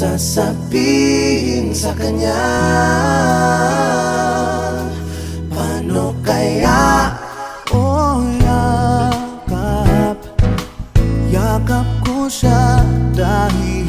sasabihin sa kanya? Paano kaya? O Oh yakap Yakap ko siya dahil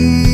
see